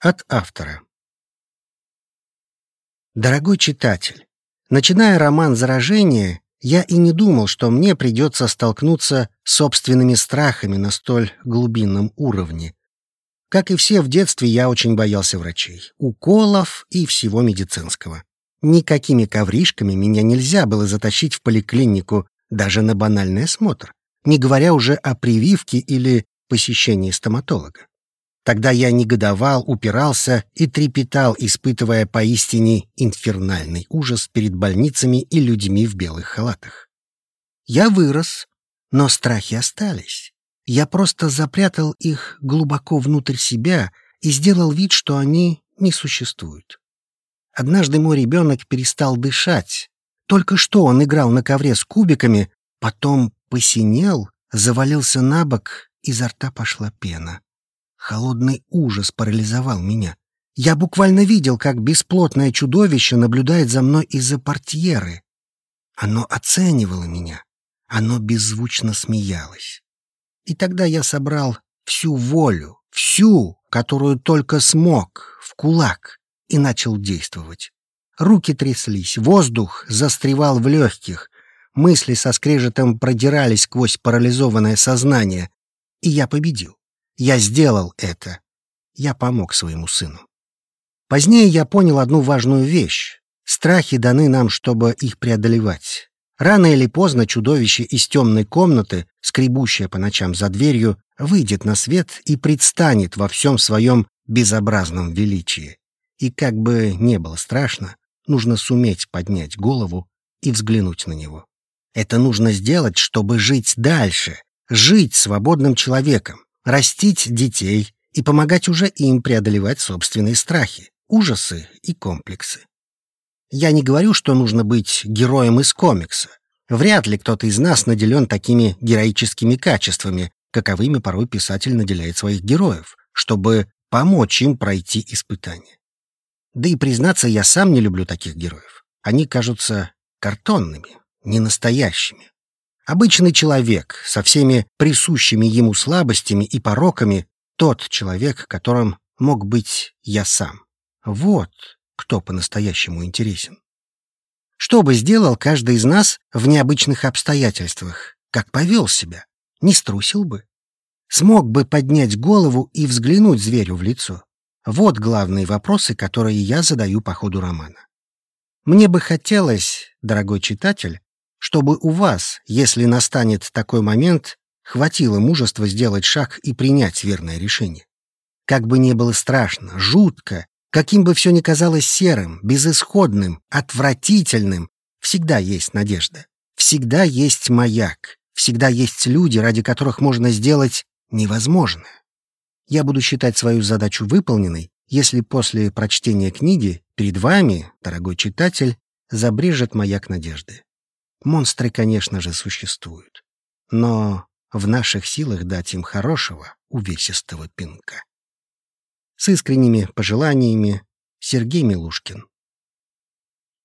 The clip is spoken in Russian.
От автора. Дорогой читатель, начиная роман «Заражение», я и не думал, что мне придется столкнуться с собственными страхами на столь глубинном уровне. Как и все в детстве, я очень боялся врачей, уколов и всего медицинского. Никакими ковришками меня нельзя было затащить в поликлинику даже на банальный осмотр, не говоря уже о прививке или посещении стоматолога. Тогда я негодовал, упирался и трепетал, испытывая поистине инфернальный ужас перед больницами и людьми в белых халатах. Я вырос, но страхи остались. Я просто запрятал их глубоко внутрь себя и сделал вид, что они не существуют. Однажды мой ребенок перестал дышать. Только что он играл на ковре с кубиками, потом посинел, завалился на бок, изо рта пошла пена. Холодный ужас парализовал меня. Я буквально видел, как бесплотное чудовище наблюдает за мной из-за портьеры. Оно оценивало меня. Оно беззвучно смеялось. И тогда я собрал всю волю, всю, которую только смог, в кулак, и начал действовать. Руки тряслись, воздух застревал в легких, мысли со скрежетом продирались сквозь парализованное сознание, и я победил. Я сделал это. Я помог своему сыну. Позднее я понял одну важную вещь. Страхи даны нам, чтобы их преодолевать. Рано или поздно чудовище из темной комнаты, скребущее по ночам за дверью, выйдет на свет и предстанет во всем своем безобразном величии. И как бы не было страшно, нужно суметь поднять голову и взглянуть на него. Это нужно сделать, чтобы жить дальше, жить свободным человеком, растить детей и помогать уже им преодолевать собственные страхи, ужасы и комплексы. Я не говорю, что нужно быть героем из комикса. Вряд ли кто-то из нас наделен такими героическими качествами, каковыми порой писатель наделяет своих героев, чтобы помочь им пройти испытания. Да и, признаться, я сам не люблю таких героев. Они кажутся картонными, ненастоящими. Обычный человек со всеми присущими ему слабостями и пороками — тот человек, которым мог быть я сам. Вот кто по-настоящему интересен. Что бы сделал каждый из нас в необычных обстоятельствах? Как повел себя? Не струсил бы? Смог бы поднять голову и взглянуть зверю в лицо? Вот главные вопросы, которые я задаю по ходу романа. Мне бы хотелось, дорогой читатель, чтобы у вас, если настанет такой момент, хватило мужества сделать шаг и принять верное решение. Как бы ни было страшно, жутко, каким бы все ни казалось серым, безысходным, отвратительным, всегда есть надежда. Всегда есть маяк. Всегда есть люди, ради которых можно сделать невозможное. Я буду считать свою задачу выполненной, если после прочтения книги перед вами, дорогой читатель, забрежет маяк надежды. Монстры, конечно же, существуют. Но в наших силах дать им хорошего, увесистого пинка. С искренними пожеланиями Сергей Милушкин.